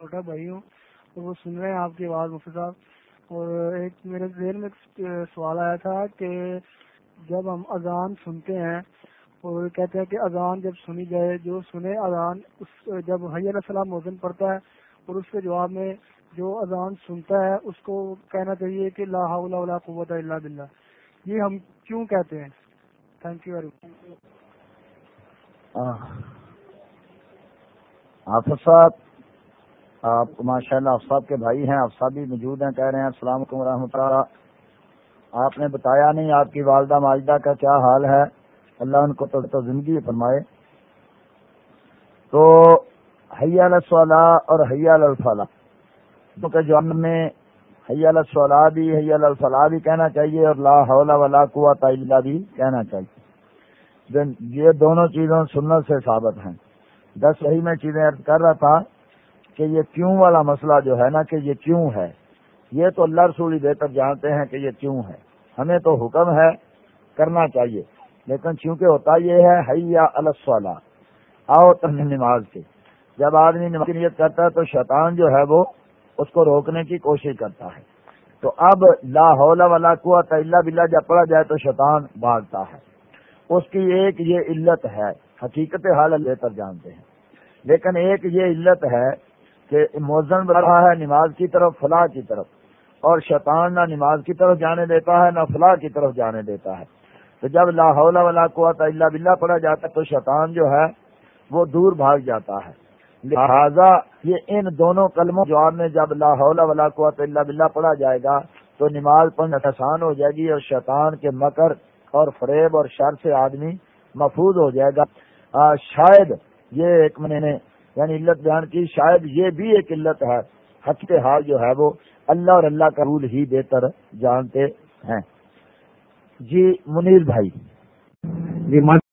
چھوٹا بھائی ہوں اور وہ سن رہے ہیں آپ کی آواز، مفتی صاحب۔ اور ایک میرے ذہن میں سوال آیا تھا کہ جب ہم اذان سنتے ہیں اور کہتے ہیں کہ اذان جب سنی جائے، جو سنے اذان، اس جب حی السلام موزن پڑتا ہے اور اس کے جواب میں جو اذان سنتا ہے، اس کو کہنا چاہیے کہ لا حول ولا قوت الا باللہ۔ یہ ہم کیوں کہتے ہیں؟ تھینک یو ویری مچ حافظ صاحب آپ ماشاء اللہ افصاب کے بھائی ہیں افصاب بھی موجود ہیں، کہہ رہے ہیں، السلام علیکم ورحمۃ اللہ۔ آپ نے بتایا نہیں آپ کی والدہ ماجدہ کا کیا حال ہے؟ اللہ ان کو تو زندگی فرمائے۔ تو حیا الصلاح اور حیا الفلاح۔ کیونکہ جو میں حیا الصلاح بھی، حیا الفلاح بھی کہنا چاہیے اور لا حول ولا قوت الا بھی کہنا چاہیے۔ یہ دونوں چیزوں سنت سے ثابت ہیں۔ دس وہی میں چیزیں کر رہا تھا۔ کہ یہ کیوں والا مسئلہ جو ہے نا کہ یہ کیوں ہے؟ یہ تو اللہ رسولی بہتر جانتے ہیں کہ یہ کیوں ہے۔ ہمیں تو حکم ہے، کرنا چاہیے۔ لیکن چونکہ ہوتا یہ ہے، حیا السولا آؤ تم نماز کے۔ جب آدمی نماز نیت کرتا ہے تو شیطان جو ہے وہ اس کو روکنے کی کوشش کرتا ہے۔ تو اب لا حول ولا قوت الا باللہ جب پڑا جائے تو شیطان بھاگتا ہے۔ اس کی ایک یہ علت ہے، حقیقت حال بہتر جانتے ہیں۔ لیکن ایک یہ علت ہے کہ موزن رہا ہے نماز کی طرف فلاح کی طرف۔ اور شیطان نہ نماز کی طرف جانے دیتا ہے، نہ فلاح کی طرف جانے دیتا ہے۔ تو جب لاہور ولا قوت اللہ بلّہ پڑا جاتا ہے، تو شیطان جو ہے، وہ دور بھاگ جاتا ہے۔ لہذا یہ ان دونوں کلموں جواب میں جب لاہور ولا قوت اللہ بلّہ پڑا جائے گا، تو نماز پڑھنا آسان ہو جائے گی اور شیطان کے مکر اور فریب اور شر سے آدمی محفوظ ہو جائے گا۔ شاید یہ ایک میں نے یعنی علت بیان کی، شاید یہ بھی ایک علت ہے، حق حال جو ہے وہ اللہ اور اللہ کا رول ہی بہتر جانتے ہیں۔ جی منیر بھائی۔ جی